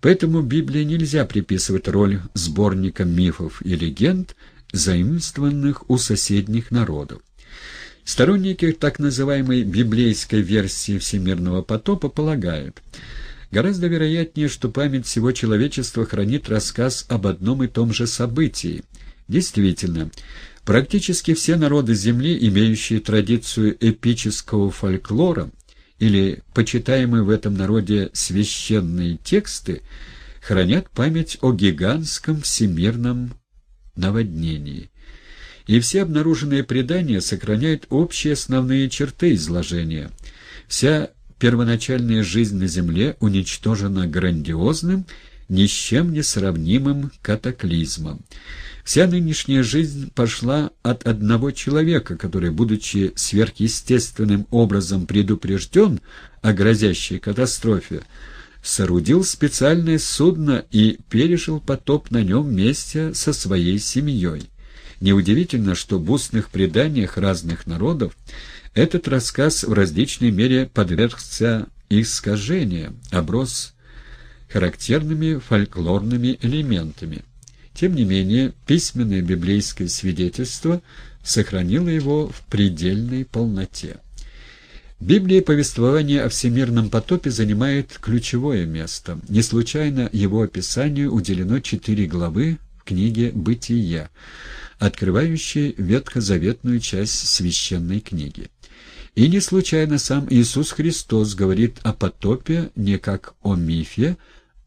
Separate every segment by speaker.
Speaker 1: Поэтому Библии нельзя приписывать роль сборника мифов и легенд, заимствованных у соседних народов. Сторонники так называемой библейской версии всемирного потопа полагают, гораздо вероятнее, что память всего человечества хранит рассказ об одном и том же событии. Действительно, практически все народы Земли, имеющие традицию эпического фольклора, или почитаемые в этом народе священные тексты, хранят память о гигантском всемирном наводнении. И все обнаруженные предания сохраняют общие основные черты изложения. Вся первоначальная жизнь на Земле уничтожена грандиозным, ни с чем не сравнимым катаклизмом. Вся нынешняя жизнь пошла от одного человека, который, будучи сверхъестественным образом предупрежден о грозящей катастрофе, соорудил специальное судно и пережил потоп на нем вместе со своей семьей. Неудивительно, что в устных преданиях разных народов этот рассказ в различной мере подвергся искажениям, оброс характерными фольклорными элементами. Тем не менее, письменное библейское свидетельство сохранило его в предельной полноте. Библия повествование о всемирном потопе занимает ключевое место. Не случайно его описанию уделено четыре главы в книге «Бытие», открывающей ветхозаветную часть священной книги. И не случайно сам Иисус Христос говорит о потопе не как о мифе,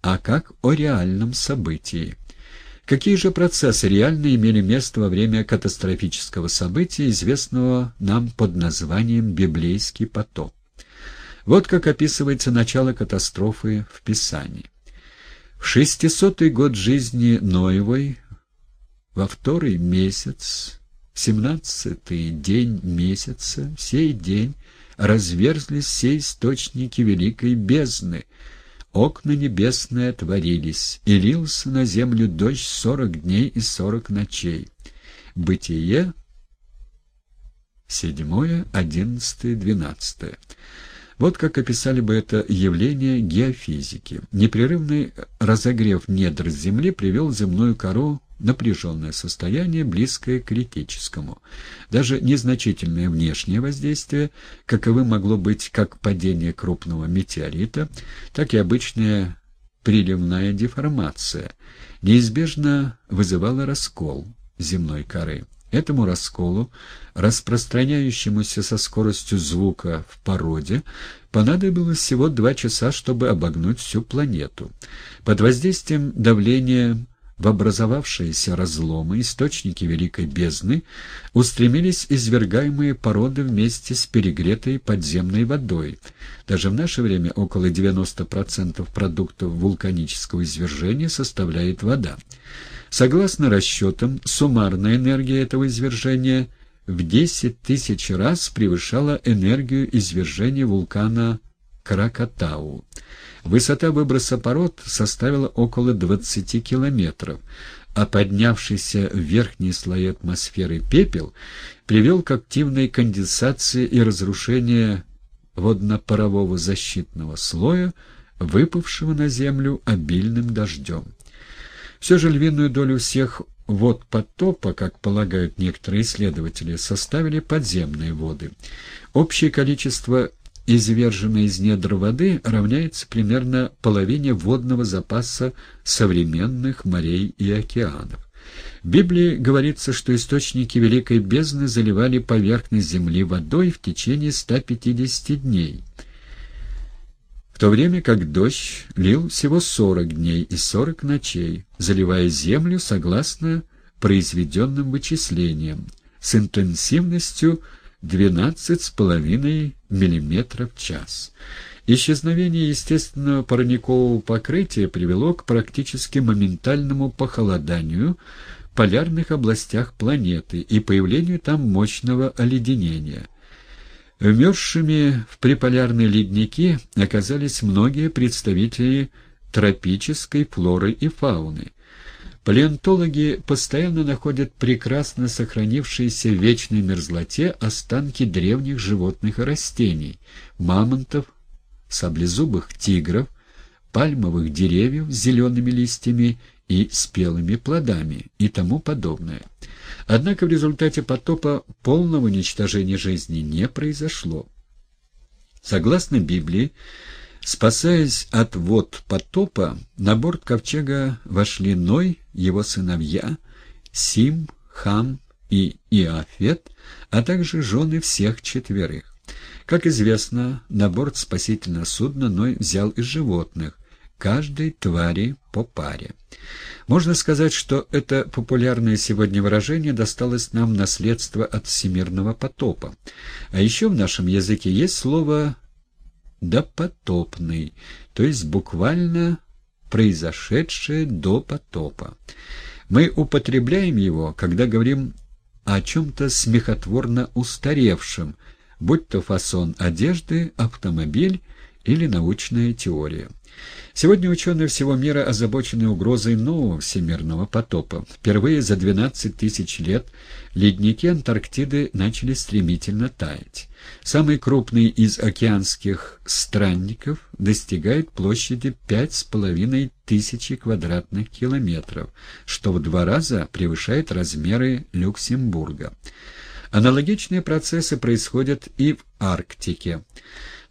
Speaker 1: а как о реальном событии. Какие же процессы реально имели место во время катастрофического события, известного нам под названием «Библейский потоп»? Вот как описывается начало катастрофы в Писании. В шестисотый год жизни Ноевой, во второй месяц, семнадцатый день месяца, сей день разверзлись все источники великой бездны, окна небесные отворились, и лился на землю дождь сорок дней и сорок ночей. Бытие седьмое, одиннадцатое, двенадцатое. Вот как описали бы это явление геофизики. Непрерывный разогрев недр Земли привел земную кору напряженное состояние, близкое к критическому. Даже незначительное внешнее воздействие, каковым могло быть как падение крупного метеорита, так и обычная приливная деформация, неизбежно вызывало раскол земной коры. Этому расколу, распространяющемуся со скоростью звука в породе, понадобилось всего два часа, чтобы обогнуть всю планету. Под воздействием давления в образовавшиеся разломы, источники великой бездны, устремились извергаемые породы вместе с перегретой подземной водой. Даже в наше время около 90% продуктов вулканического извержения составляет вода. Согласно расчетам, суммарная энергия этого извержения в 10 тысяч раз превышала энергию извержения вулкана Кракатау. Высота выброса пород составила около 20 километров, а поднявшийся в верхние слои атмосферы пепел привел к активной конденсации и разрушению водно-парового защитного слоя, выпавшего на Землю обильным дождем. Все же львиную долю всех вод потопа, как полагают некоторые исследователи, составили подземные воды. Общее количество изверженной из недр воды равняется примерно половине водного запаса современных морей и океанов. В Библии говорится, что источники Великой Бездны заливали поверхность земли водой в течение 150 дней, в то время как дождь лил всего 40 дней и 40 ночей, заливая землю согласно произведенным вычислениям, с интенсивностью 12,5 мм в час. Исчезновение естественного парникового покрытия привело к практически моментальному похолоданию в полярных областях планеты и появлению там мощного оледенения. Вмерзшими в приполярные ледники оказались многие представители тропической флоры и фауны – Палеонтологи постоянно находят прекрасно сохранившиеся в вечной мерзлоте останки древних животных и растений – мамонтов, саблезубых тигров, пальмовых деревьев с зелеными листьями и спелыми плодами и тому подобное. Однако в результате потопа полного уничтожения жизни не произошло. Согласно Библии, спасаясь от вод потопа, на борт ковчега вошли Ной, его сыновья, Сим, Хам и Иофет, а также жены всех четверых. Как известно, на борт спасительного судна Ной взял из животных, каждой твари по паре. Можно сказать, что это популярное сегодня выражение досталось нам наследство от всемирного потопа. А еще в нашем языке есть слово «допотопный», то есть буквально произошедшее до потопа. Мы употребляем его, когда говорим о чем-то смехотворно устаревшем, будь то фасон одежды, автомобиль или научная теория. Сегодня ученые всего мира озабочены угрозой нового всемирного потопа. Впервые за 12 тысяч лет ледники Антарктиды начали стремительно таять. Самый крупный из океанских странников достигает площади 5,5 тысячи квадратных километров, что в два раза превышает размеры Люксембурга. Аналогичные процессы происходят и в Арктике.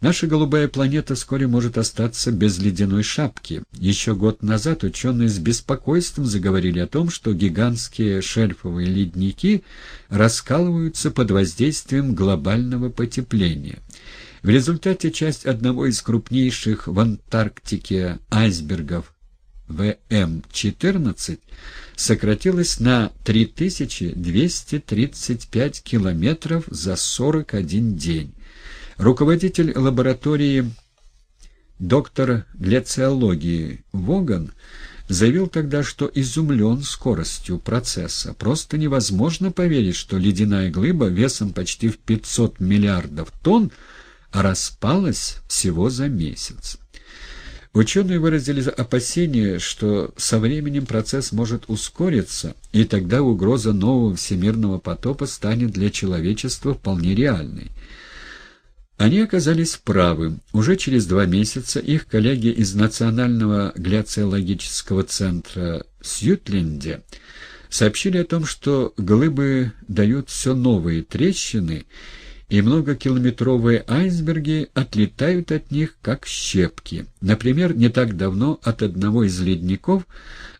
Speaker 1: Наша голубая планета вскоре может остаться без ледяной шапки. Еще год назад ученые с беспокойством заговорили о том, что гигантские шельфовые ледники раскалываются под воздействием глобального потепления. В результате часть одного из крупнейших в Антарктике айсбергов ВМ-14 сократилась на 3235 километров за 41 день. Руководитель лаборатории доктор глициологии Воган заявил тогда, что изумлен скоростью процесса. Просто невозможно поверить, что ледяная глыба весом почти в 500 миллиардов тонн распалась всего за месяц. Ученые выразили опасение, что со временем процесс может ускориться, и тогда угроза нового всемирного потопа станет для человечества вполне реальной. Они оказались правы. Уже через два месяца их коллеги из Национального гляциологического центра в сообщили о том, что глыбы дают все новые трещины, и многокилометровые айсберги отлетают от них, как щепки. Например, не так давно от одного из ледников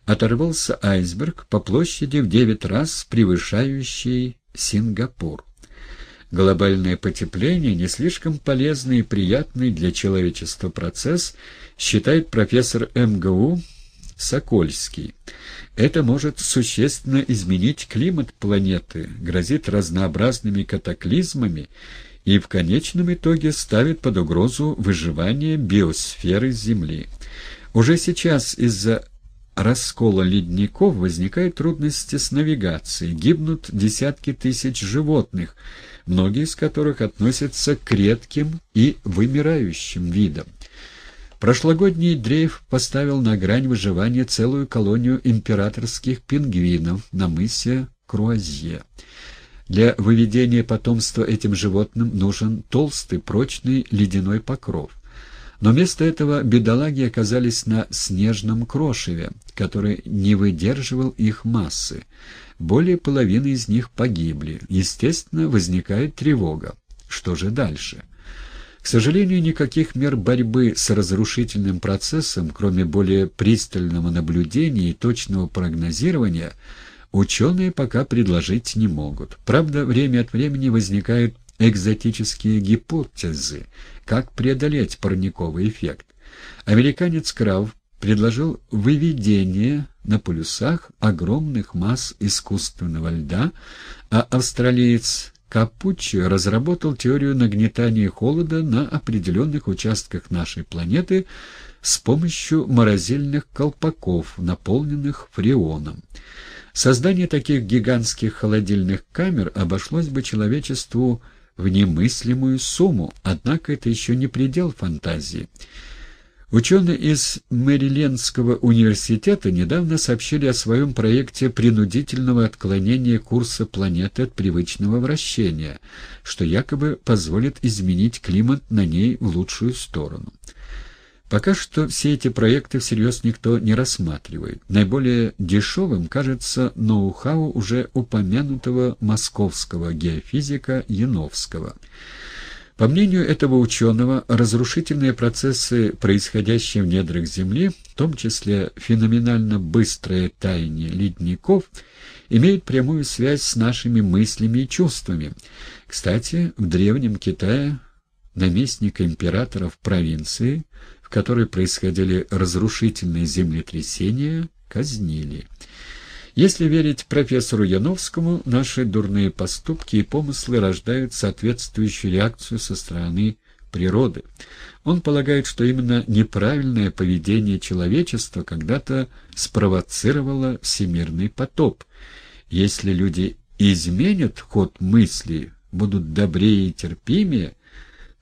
Speaker 1: оторвался айсберг по площади в девять раз превышающий Сингапур. Глобальное потепление не слишком полезный и приятный для человечества процесс, считает профессор МГУ Сокольский. Это может существенно изменить климат планеты, грозит разнообразными катаклизмами и в конечном итоге ставит под угрозу выживание биосферы Земли. Уже сейчас из-за раскола ледников возникают трудности с навигацией, гибнут десятки тысяч животных, многие из которых относятся к редким и вымирающим видам. Прошлогодний дрейф поставил на грань выживания целую колонию императорских пингвинов на мысе Круазье. Для выведения потомства этим животным нужен толстый, прочный ледяной покров. Но вместо этого бедолаги оказались на снежном крошеве, который не выдерживал их массы. Более половины из них погибли. Естественно, возникает тревога. Что же дальше? К сожалению, никаких мер борьбы с разрушительным процессом, кроме более пристального наблюдения и точного прогнозирования, ученые пока предложить не могут. Правда, время от времени возникают экзотические гипотезы, как преодолеть парниковый эффект. Американец Крав предложил выведение на полюсах огромных масс искусственного льда, а австралиец Капуччи разработал теорию нагнетания холода на определенных участках нашей планеты с помощью морозильных колпаков, наполненных фреоном. Создание таких гигантских холодильных камер обошлось бы человечеству в немыслимую сумму, однако это еще не предел фантазии. Ученые из Мэрилендского университета недавно сообщили о своем проекте принудительного отклонения курса планеты от привычного вращения, что якобы позволит изменить климат на ней в лучшую сторону. Пока что все эти проекты всерьез никто не рассматривает. Наиболее дешевым кажется ноу-хау уже упомянутого московского геофизика Яновского. По мнению этого ученого, разрушительные процессы, происходящие в недрах Земли, в том числе феноменально быстрое таяние ледников, имеют прямую связь с нашими мыслями и чувствами. Кстати, в Древнем Китае наместник императора в провинции – которой происходили разрушительные землетрясения, казнили. Если верить профессору Яновскому, наши дурные поступки и помыслы рождают соответствующую реакцию со стороны природы. Он полагает, что именно неправильное поведение человечества когда-то спровоцировало всемирный потоп. Если люди изменят ход мысли, будут добрее и терпимее,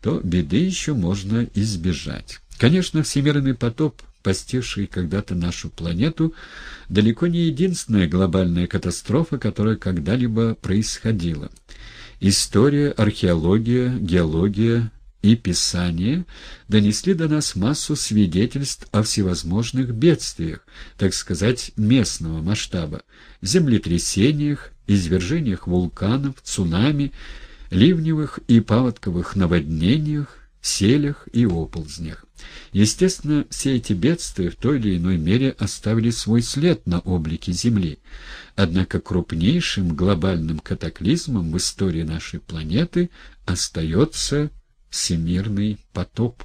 Speaker 1: то беды еще можно избежать. Конечно, всемирный потоп, постивший когда-то нашу планету, далеко не единственная глобальная катастрофа, которая когда-либо происходила. История, археология, геология и писание донесли до нас массу свидетельств о всевозможных бедствиях, так сказать, местного масштаба, землетрясениях, извержениях вулканов, цунами, ливневых и паводковых наводнениях, селях и оползнях. Естественно, все эти бедствия в той или иной мере оставили свой след на облике Земли. Однако крупнейшим глобальным катаклизмом в истории нашей планеты остается всемирный потоп.